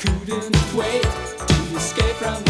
couldn't wait to escape from